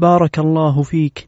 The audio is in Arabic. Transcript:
بارك الله فيك.